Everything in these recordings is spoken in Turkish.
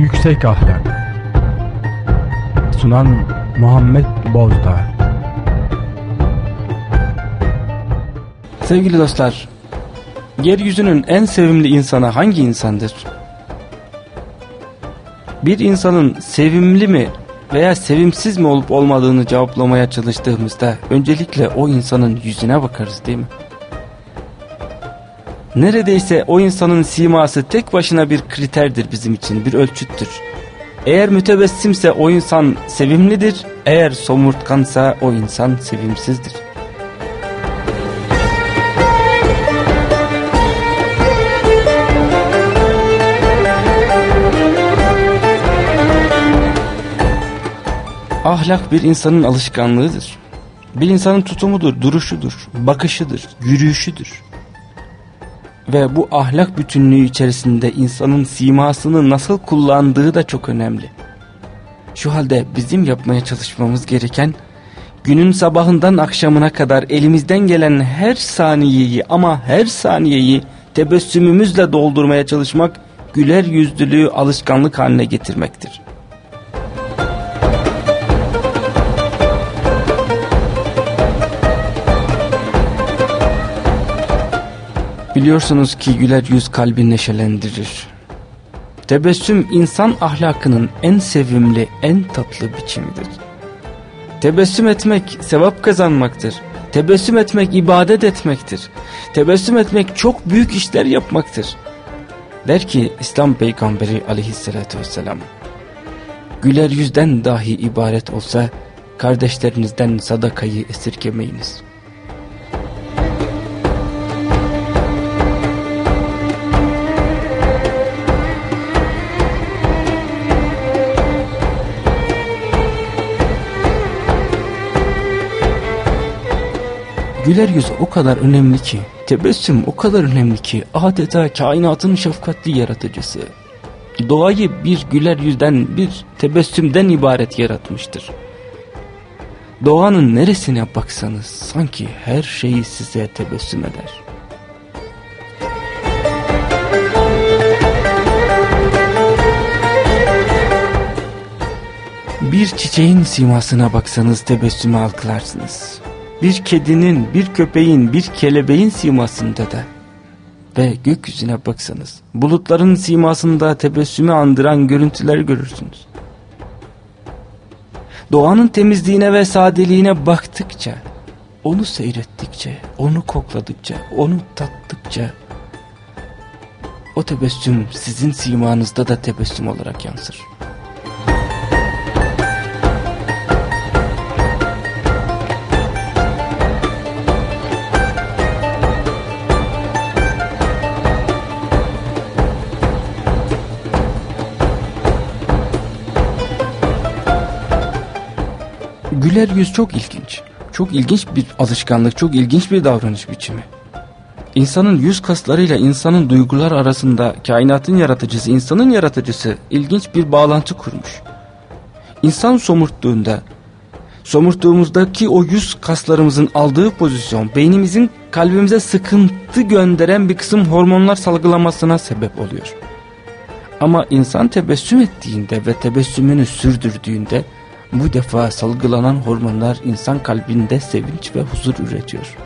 Yüksek Ahlak Sunan Muhammed Bozdağ Sevgili dostlar, yeryüzünün en sevimli insanı hangi insandır? Bir insanın sevimli mi veya sevimsiz mi olup olmadığını cevaplamaya çalıştığımızda öncelikle o insanın yüzüne bakarız değil mi? Neredeyse o insanın siması tek başına bir kriterdir bizim için, bir ölçüttür. Eğer mütebessimse o insan sevimlidir, eğer somurtkansa o insan sevimsizdir. Ahlak bir insanın alışkanlığıdır. Bir insanın tutumudur, duruşudur, bakışıdır, yürüyüşüdür. Ve bu ahlak bütünlüğü içerisinde insanın simasını nasıl kullandığı da çok önemli. Şu halde bizim yapmaya çalışmamız gereken günün sabahından akşamına kadar elimizden gelen her saniyeyi ama her saniyeyi tebessümümüzle doldurmaya çalışmak güler yüzlülüğü alışkanlık haline getirmektir. Biliyorsunuz ki güler yüz kalbi neşelendirir. Tebessüm insan ahlakının en sevimli, en tatlı biçimidir. Tebessüm etmek sevap kazanmaktır. Tebessüm etmek ibadet etmektir. Tebessüm etmek çok büyük işler yapmaktır. Der ki İslam peygamberi aleyhissalatü vesselam. Güler yüzden dahi ibaret olsa kardeşlerinizden sadakayı esirgemeyiniz.'' Güler yüz o kadar önemli ki, tebessüm o kadar önemli ki adeta kainatın şefkatli yaratıcısı. Doğayı bir güler yüzden, bir tebessümden ibaret yaratmıştır. Doğanın neresine baksanız sanki her şeyi size tebessüm eder. Bir çiçeğin simasına baksanız tebessümü algılarsınız bir kedinin, bir köpeğin, bir kelebeğin simasında da ve gökyüzüne baksanız bulutların simasında tebessümü andıran görüntüler görürsünüz. Doğanın temizliğine ve sadeliğine baktıkça, onu seyrettikçe, onu kokladıkça, onu tattıkça o tebessüm sizin simanızda da tebessüm olarak yansır. Güler yüz çok ilginç. Çok ilginç bir alışkanlık, çok ilginç bir davranış biçimi. İnsanın yüz kaslarıyla insanın duygular arasında kainatın yaratıcısı, insanın yaratıcısı ilginç bir bağlantı kurmuş. İnsan somurttuğunda, somurttuğumuzdaki o yüz kaslarımızın aldığı pozisyon, beynimizin kalbimize sıkıntı gönderen bir kısım hormonlar salgılamasına sebep oluyor. Ama insan tebessüm ettiğinde ve tebessümünü sürdürdüğünde, bu defa salgılanan hormonlar insan kalbinde sevinç ve huzur üretiyor.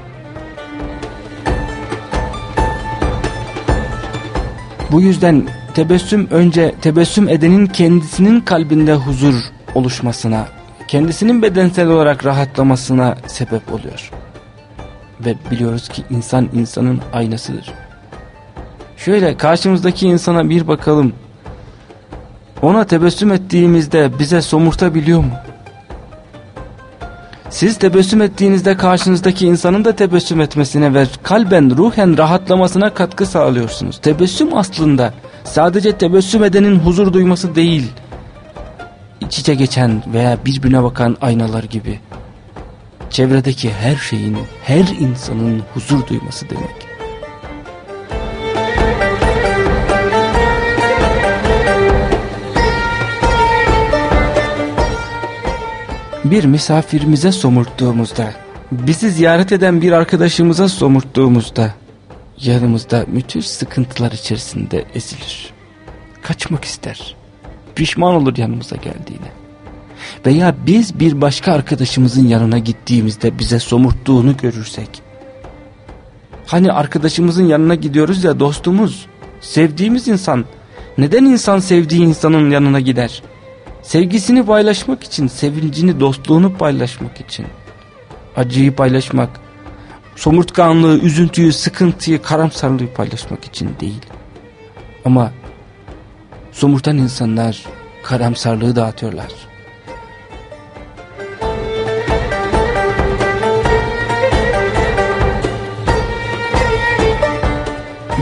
Bu yüzden tebessüm önce tebessüm edenin kendisinin kalbinde huzur oluşmasına, kendisinin bedensel olarak rahatlamasına sebep oluyor. Ve biliyoruz ki insan insanın aynasıdır. Şöyle karşımızdaki insana bir bakalım ona tebessüm ettiğimizde bize somurtabiliyor mu? Siz tebessüm ettiğinizde karşınızdaki insanın da tebessüm etmesine ve kalben ruhen rahatlamasına katkı sağlıyorsunuz. Tebessüm aslında sadece tebessüm edenin huzur duyması değil. İç içe geçen veya birbirine bakan aynalar gibi. Çevredeki her şeyin, her insanın huzur duyması demek. Bir misafirimize somurttuğumuzda, bizi ziyaret eden bir arkadaşımıza somurttuğumuzda, yanımızda müthiş sıkıntılar içerisinde ezilir. Kaçmak ister. pişman olur yanımıza geldiğine. Veya biz bir başka arkadaşımızın yanına gittiğimizde bize somurttuğunu görürsek. Hani arkadaşımızın yanına gidiyoruz ya dostumuz, sevdiğimiz insan. Neden insan sevdiği insanın yanına gider? Sevgisini paylaşmak için, sevincini, dostluğunu paylaşmak için. Acıyı paylaşmak, somurtkanlığı, üzüntüyü, sıkıntıyı, karamsarlığı paylaşmak için değil. Ama somurtan insanlar karamsarlığı dağıtıyorlar.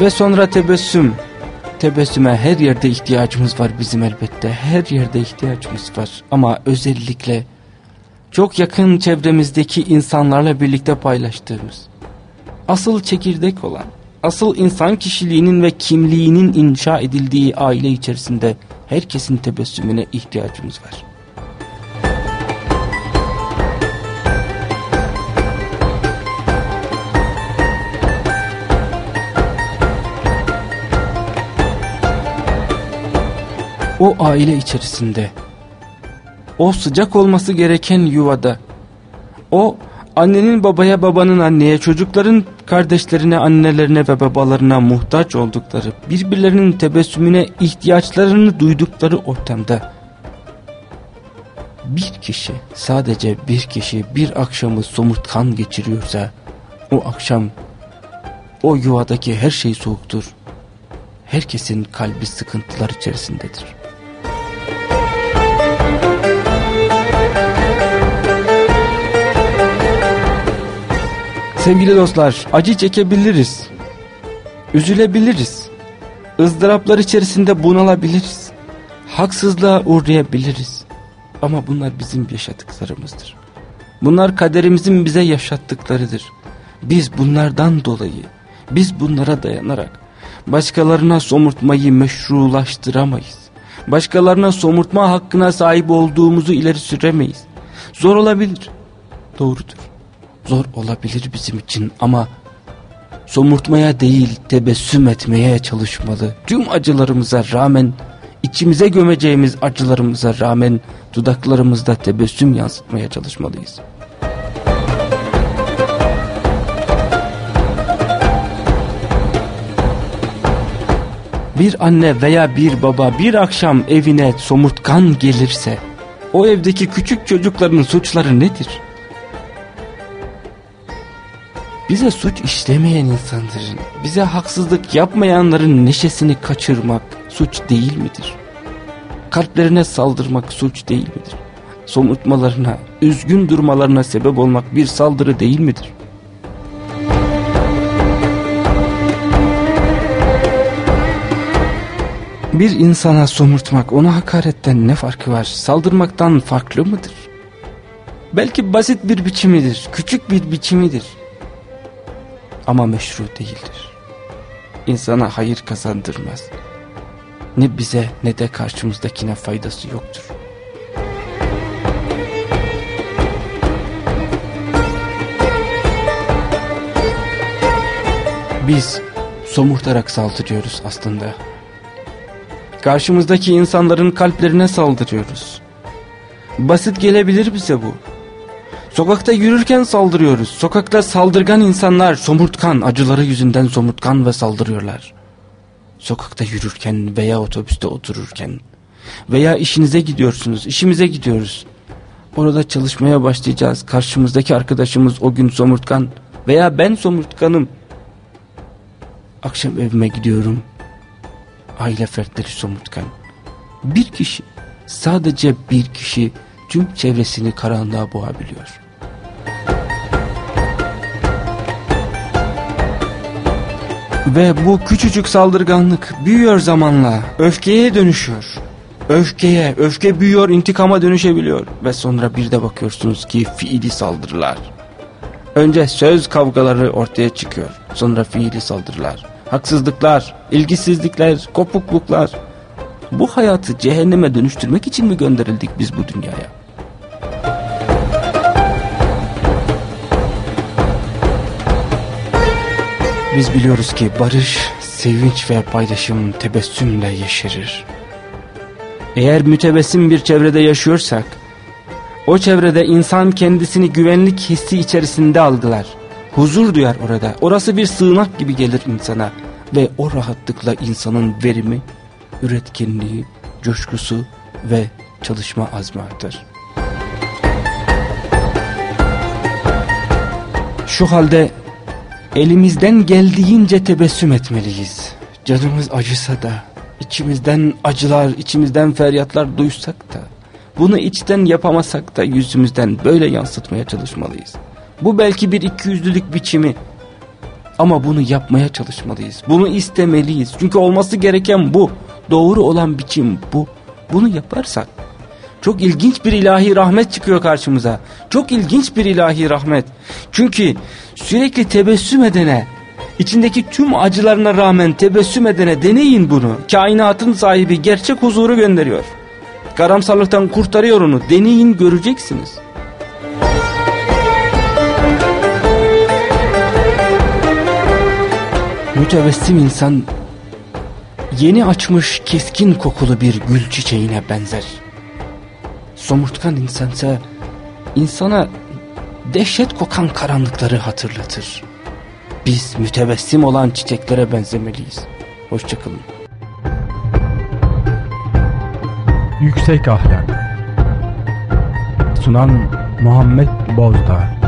Ve sonra tebessüm. Tebessüme her yerde ihtiyacımız var bizim elbette. Her yerde ihtiyacımız var. Ama özellikle çok yakın çevremizdeki insanlarla birlikte paylaştığımız, asıl çekirdek olan, asıl insan kişiliğinin ve kimliğinin inşa edildiği aile içerisinde herkesin tebessümüne ihtiyacımız var. O aile içerisinde, o sıcak olması gereken yuvada, o annenin babaya babanın anneye çocukların kardeşlerine annelerine ve babalarına muhtaç oldukları birbirlerinin tebessümüne ihtiyaçlarını duydukları ortamda bir kişi sadece bir kişi bir akşamı somurtkan geçiriyorsa o akşam o yuvadaki her şey soğuktur. Herkesin kalbi sıkıntılar içerisindedir. Sevgili dostlar, acı çekebiliriz. Üzülebiliriz. ızdıraplar içerisinde bunalabiliriz. Haksızlığa uğrayabiliriz. Ama bunlar bizim yaşadıklarımızdır. Bunlar kaderimizin bize yaşattıklarıdır. Biz bunlardan dolayı, biz bunlara dayanarak başkalarına somurtmayı meşrulaştıramayız. Başkalarına somurtma hakkına sahip olduğumuzu ileri süremeyiz. Zor olabilir. Doğrudur zor olabilir bizim için ama somurtmaya değil tebessüm etmeye çalışmalı. Tüm acılarımıza rağmen içimize gömeceğimiz acılarımıza rağmen dudaklarımızda tebessüm yansıtmaya çalışmalıyız. Bir anne veya bir baba bir akşam evine somurtkan gelirse o evdeki küçük çocukların suçları nedir? Bize suç işlemeyen insanların, bize haksızlık yapmayanların neşesini kaçırmak suç değil midir? Kalplerine saldırmak suç değil midir? Somurtmalarına, üzgün durmalarına sebep olmak bir saldırı değil midir? Bir insana somurtmak, ona hakaretten ne farkı var? Saldırmaktan farklı mıdır? Belki basit bir biçimidir, küçük bir biçimidir ama meşru değildir. İnsana hayır kazandırmaz. Ne bize ne de karşımızdakine faydası yoktur. Biz somurtarak saldırıyoruz aslında. Karşımızdaki insanların kalplerine saldırıyoruz. Basit gelebilir bize bu. Sokakta yürürken saldırıyoruz. Sokakta saldırgan insanlar somurtkan, acıları yüzünden somurtkan ve saldırıyorlar. Sokakta yürürken veya otobüste otururken veya işinize gidiyorsunuz, işimize gidiyoruz. Orada çalışmaya başlayacağız. Karşımızdaki arkadaşımız o gün somurtkan veya ben somurtkanım. Akşam evime gidiyorum. Aile fertleri somurtkan. Bir kişi, sadece bir kişi tüm çevresini karanlığa boğabiliyor. Ve bu küçücük saldırganlık büyüyor zamanla, öfkeye dönüşüyor. Öfkeye, öfke büyüyor, intikama dönüşebiliyor. Ve sonra bir de bakıyorsunuz ki fiili saldırılar. Önce söz kavgaları ortaya çıkıyor. Sonra fiili saldırılar. Haksızlıklar, ilgisizlikler, kopukluklar. Bu hayatı cehenneme dönüştürmek için mi gönderildik biz bu dünyaya? Biz biliyoruz ki barış, sevinç ve paylaşım tebessümle yeşerir. Eğer mütebessim bir çevrede yaşıyorsak, o çevrede insan kendisini güvenlik hissi içerisinde algılar. Huzur duyar orada. Orası bir sığınak gibi gelir insana. Ve o rahatlıkla insanın verimi, üretkenliği, coşkusu ve çalışma azmi artar. Şu halde elimizden geldiğince tebessüm etmeliyiz. Canımız acısa da, içimizden acılar, içimizden feryatlar duysak da, bunu içten yapamasak da yüzümüzden böyle yansıtmaya çalışmalıyız. Bu belki bir ikiyüzlülük biçimi ama bunu yapmaya çalışmalıyız. Bunu istemeliyiz. Çünkü olması gereken bu. Doğru olan biçim bu. Bunu yaparsak çok ilginç bir ilahi rahmet çıkıyor karşımıza. Çok ilginç bir ilahi rahmet. Çünkü sürekli tebessüm edene, içindeki tüm acılarına rağmen tebessüm edene deneyin bunu. Kainatın sahibi gerçek huzuru gönderiyor. Karamsarlıktan kurtarıyor onu. Deneyin göreceksiniz. Mütevessim insan yeni açmış keskin kokulu bir gül çiçeğine benzer. Somurtkan insansa insana dehşet kokan karanlıkları hatırlatır. Biz mütevessim olan çiçeklere benzemeliyiz. Hoşçakalın. Yüksek Ahlak Sunan Muhammed Bozdağ